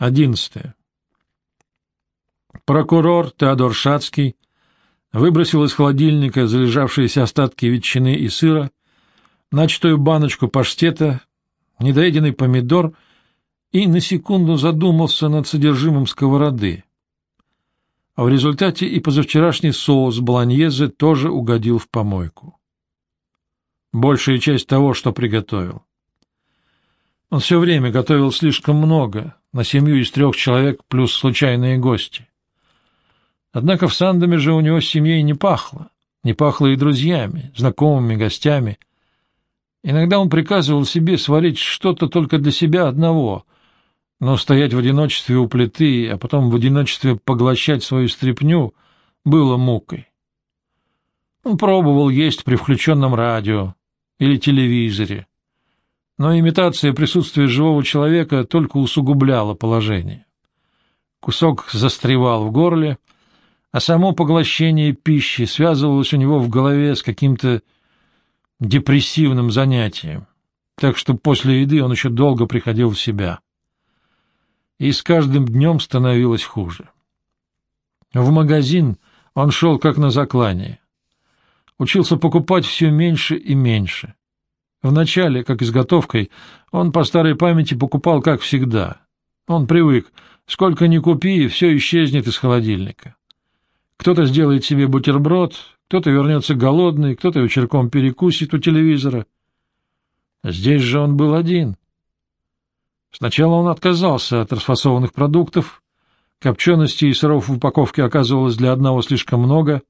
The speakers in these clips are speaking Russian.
Одиннадцатое. Прокурор Теодор Шацкий выбросил из холодильника залежавшиеся остатки ветчины и сыра, начатую баночку паштета, недоеденный помидор и на секунду задумался над содержимым сковороды. А в результате и позавчерашний соус болоньезе тоже угодил в помойку. Большая часть того, что приготовил. Он все время готовил слишком много, на семью из трех человек плюс случайные гости. Однако в Сандоме же у него семьей не пахло, не пахло и друзьями, знакомыми, гостями. Иногда он приказывал себе сварить что-то только для себя одного, но стоять в одиночестве у плиты, а потом в одиночестве поглощать свою стряпню было мукой. Он пробовал есть при включенном радио или телевизоре, но имитация присутствия живого человека только усугубляла положение. Кусок застревал в горле, а само поглощение пищи связывалось у него в голове с каким-то депрессивным занятием, так что после еды он еще долго приходил в себя. И с каждым днем становилось хуже. В магазин он шел как на заклание. Учился покупать все меньше и меньше. Вначале, как изготовкой, он по старой памяти покупал как всегда. Он привык, сколько ни купи, все исчезнет из холодильника. Кто-то сделает себе бутерброд, кто-то вернется голодный, кто-то вечерком перекусит у телевизора. Здесь же он был один. Сначала он отказался от расфасованных продуктов, копчености и сыров в упаковке оказывалось для одного слишком много,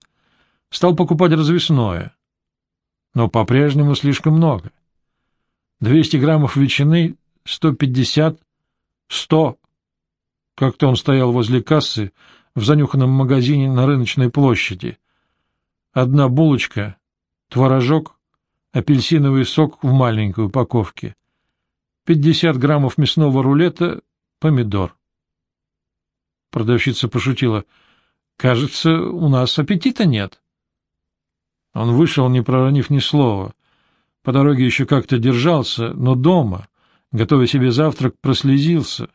стал покупать развесное, но по-прежнему слишком много. 200 граммов ветчины, 150, 100. Как-то он стоял возле кассы в занюханном магазине на рыночной площади. Одна булочка, творожок, апельсиновый сок в маленькой упаковке, 50 граммов мясного рулета, помидор. Продавщица пошутила. «Кажется, у нас аппетита нет». Он вышел, не проронив ни слова. По дороге еще как-то держался, но дома, готовя себе завтрак, прослезился.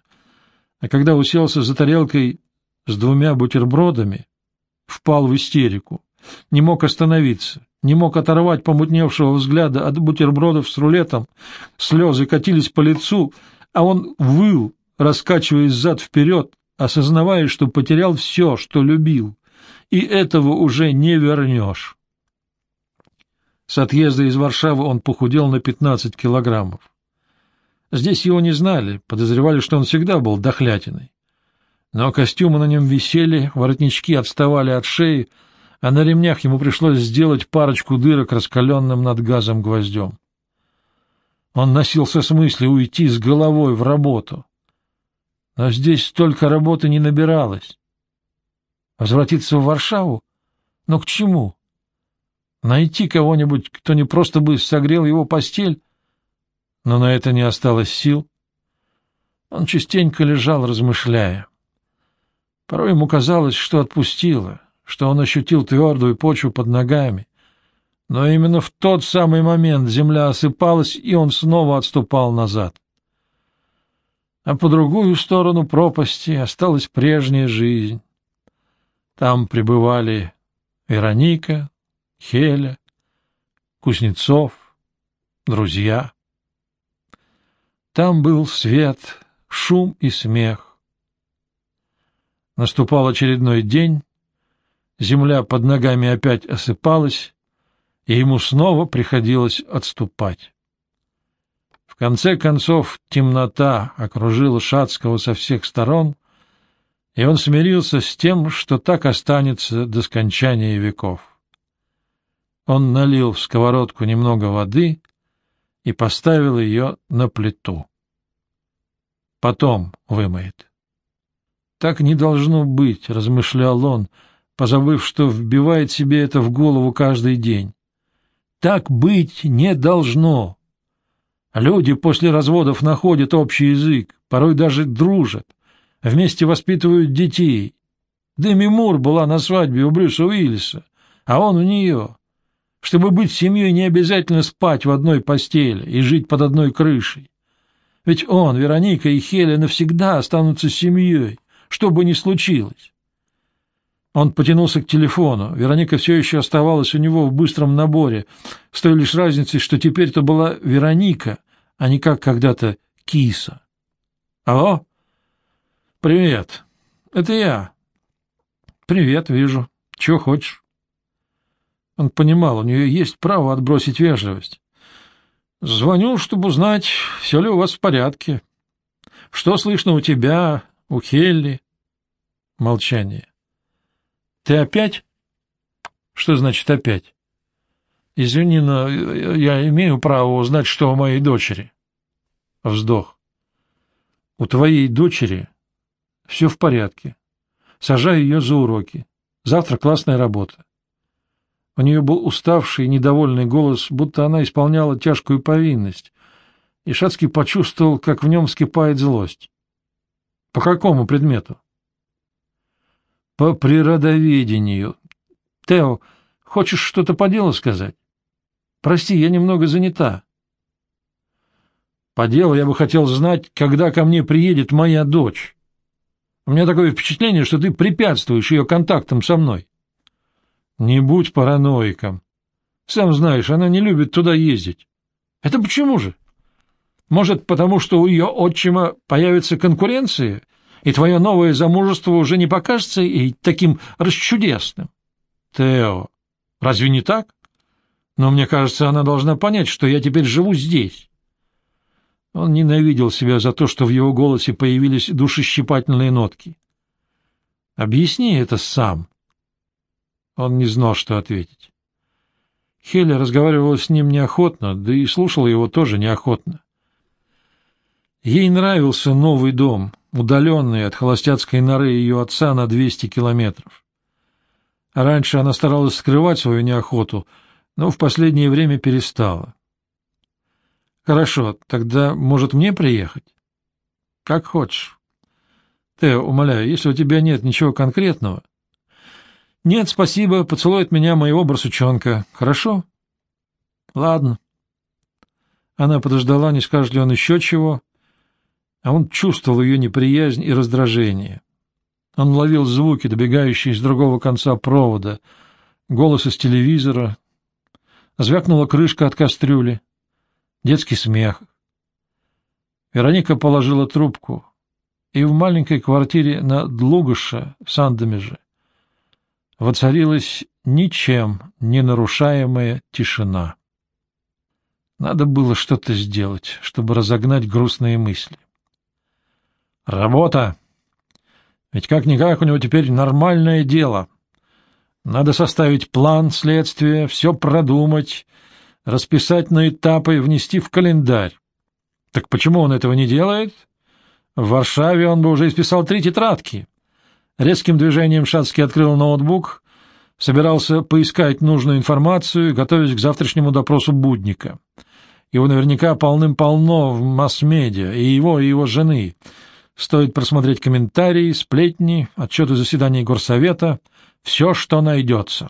А когда уселся за тарелкой с двумя бутербродами, впал в истерику, не мог остановиться, не мог оторвать помутневшего взгляда от бутербродов с рулетом, слезы катились по лицу, а он выл, раскачиваясь зад-вперед, осознавая, что потерял все, что любил, и этого уже не вернешь. С отъезда из Варшавы он похудел на 15 килограммов. Здесь его не знали, подозревали, что он всегда был дохлятиной. Но костюмы на нем висели, воротнички отставали от шеи, а на ремнях ему пришлось сделать парочку дырок раскаленным над газом гвоздем. Он носился с мыслью уйти с головой в работу. Но здесь столько работы не набиралось. Возвратиться в Варшаву? Но к чему? Найти кого-нибудь, кто не просто бы согрел его постель, но на это не осталось сил. Он частенько лежал, размышляя. Порой ему казалось, что отпустило, что он ощутил твердую почву под ногами. Но именно в тот самый момент земля осыпалась, и он снова отступал назад. А по другую сторону пропасти осталась прежняя жизнь. Там пребывали Вероника, Хеля, Кузнецов, друзья. Там был свет, шум и смех. Наступал очередной день, земля под ногами опять осыпалась, и ему снова приходилось отступать. В конце концов темнота окружила Шацкого со всех сторон, и он смирился с тем, что так останется до скончания веков. Он налил в сковородку немного воды и поставил ее на плиту. Потом вымоет. Так не должно быть, размышлял он, позабыв, что вбивает себе это в голову каждый день. Так быть не должно. Люди после разводов находят общий язык, порой даже дружат, вместе воспитывают детей. Деми Мур была на свадьбе у Брюса Уиллиса, а он у нее. Чтобы быть семьей, не обязательно спать в одной постели и жить под одной крышей. Ведь он, Вероника и Хеля навсегда останутся семьей, что бы ни случилось. Он потянулся к телефону. Вероника все еще оставалась у него в быстром наборе, с той лишь разницей, что теперь это была Вероника, а не как когда-то Киса. «Алло?» «Привет. Это я». «Привет, вижу. Чего хочешь?» Он понимал, у нее есть право отбросить вежливость. «Звоню, чтобы узнать, все ли у вас в порядке. Что слышно у тебя, у Хелли?» Молчание. Ты опять? Что значит опять? Извини, но я имею право узнать, что у моей дочери. Вздох. У твоей дочери все в порядке. Сажаю ее за уроки. Завтра классная работа. У нее был уставший, недовольный голос, будто она исполняла тяжкую повинность, и Шацкий почувствовал, как в нем вскипает злость. — По какому предмету? по природоведению. Тео, хочешь что-то по делу сказать? Прости, я немного занята. По делу я бы хотел знать, когда ко мне приедет моя дочь. У меня такое впечатление, что ты препятствуешь ее контактам со мной. Не будь параноиком. Сам знаешь, она не любит туда ездить. Это почему же? Может, потому что у ее отчима появится конкуренция — и твое новое замужество уже не покажется ей таким расчудесным. Тео, разве не так? Но мне кажется, она должна понять, что я теперь живу здесь. Он ненавидел себя за то, что в его голосе появились душещипательные нотки. Объясни это сам. Он не знал, что ответить. Хеля разговаривала с ним неохотно, да и слушала его тоже неохотно. Ей нравился новый дом, удаленный от холостяцкой норы ее отца на 200 километров. Раньше она старалась скрывать свою неохоту, но в последнее время перестала. «Хорошо, тогда, может, мне приехать?» «Как хочешь». «Тео, умоляю, если у тебя нет ничего конкретного...» «Нет, спасибо, поцелует меня моего барсучонка. Хорошо?» «Ладно». Она подождала, не скажет ли он еще чего, а он чувствовал ее неприязнь и раздражение. Он ловил звуки, добегающие с другого конца провода, голос из телевизора, звякнула крышка от кастрюли, детский смех. Вероника положила трубку, и в маленькой квартире на Длугуша в Сандомеже воцарилась ничем не нарушаемая тишина. Надо было что-то сделать, чтобы разогнать грустные мысли. Работа. Ведь как-никак у него теперь нормальное дело. Надо составить план следствия, все продумать, расписать на этапы и внести в календарь. Так почему он этого не делает? В Варшаве он бы уже исписал три тетрадки. Резким движением Шацкий открыл ноутбук, собирался поискать нужную информацию, готовясь к завтрашнему допросу Будника. Его наверняка полным-полно в масс-медиа, и его, и его жены — Стоит просмотреть комментарии, сплетни, отчеты заседаний горсовета, все, что найдется.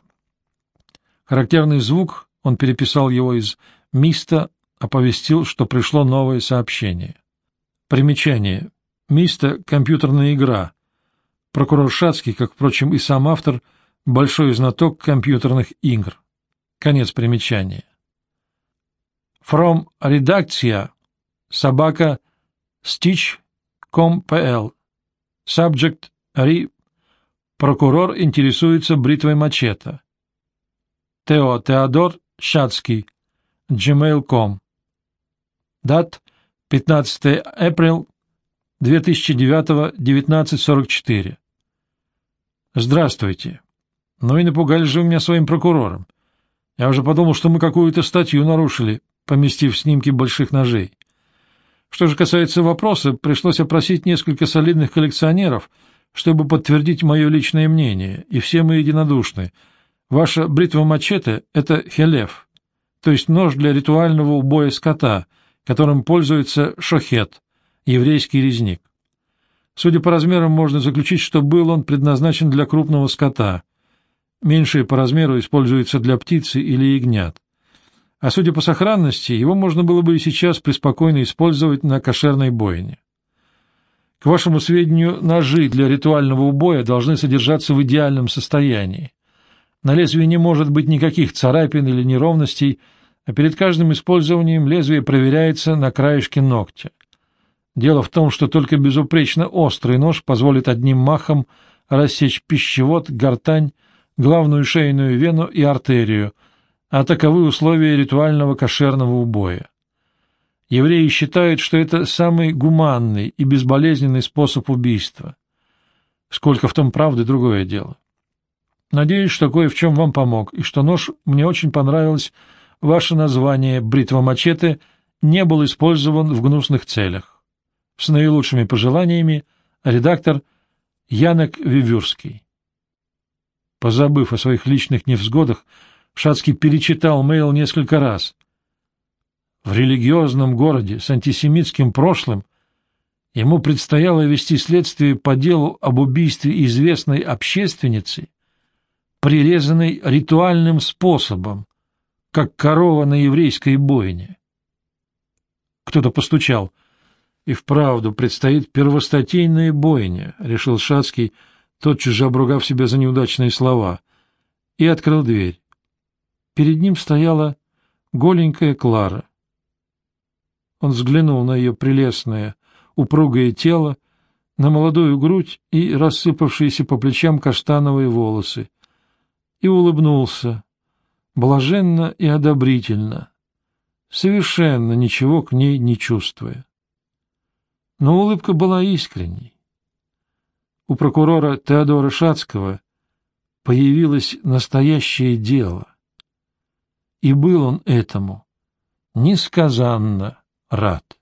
Характерный звук, он переписал его из «Миста», оповестил, что пришло новое сообщение. Примечание. «Миста» — компьютерная игра. Прокурор Шацкий, как, впрочем, и сам автор, большой знаток компьютерных игр. Конец примечания. From редакция собака Stitch Com.pl. Subject Ри. Прокурор интересуется бритвой мачете. Тео Теодор Шацкий. gmail.com. Дат 15 апрель 2009 1944. Здравствуйте. Ну и напугали же вы меня своим прокурором. Я уже подумал, что мы какую-то статью нарушили, поместив снимки больших ножей. Что же касается вопроса, пришлось опросить несколько солидных коллекционеров, чтобы подтвердить мое личное мнение, и все мы единодушны. Ваша бритва-мачете — это хелев, то есть нож для ритуального убоя скота, которым пользуется шохет, еврейский резник. Судя по размерам, можно заключить, что был он предназначен для крупного скота. Меньшие по размеру используются для птицы или ягнят. а судя по сохранности, его можно было бы и сейчас преспокойно использовать на кошерной бойне. К вашему сведению, ножи для ритуального убоя должны содержаться в идеальном состоянии. На лезвии не может быть никаких царапин или неровностей, а перед каждым использованием лезвие проверяется на краешке ногтя. Дело в том, что только безупречно острый нож позволит одним махом рассечь пищевод, гортань, главную шейную вену и артерию, а таковы условия ритуального кошерного убоя. Евреи считают, что это самый гуманный и безболезненный способ убийства. Сколько в том правды — другое дело. Надеюсь, что кое в чем вам помог, и что нож мне очень понравилось, ваше название «бритва-мачете» не был использован в гнусных целях. С наилучшими пожеланиями, редактор Янек Вивюрский. Позабыв о своих личных невзгодах, Шацкий перечитал мейл несколько раз. В религиозном городе с антисемитским прошлым ему предстояло вести следствие по делу об убийстве известной общественницы, прирезанной ритуальным способом, как корова на еврейской бойне. Кто-то постучал. И вправду предстоит первостатейная бойня, — решил Шацкий, тотчас же обругав себя за неудачные слова, и открыл дверь. Перед ним стояла голенькая Клара. Он взглянул на ее прелестное, упругое тело, на молодую грудь и рассыпавшиеся по плечам каштановые волосы, и улыбнулся, блаженно и одобрительно, совершенно ничего к ней не чувствуя. Но улыбка была искренней. У прокурора Теодора Шацкого появилось настоящее дело, и был он этому несказанно рад.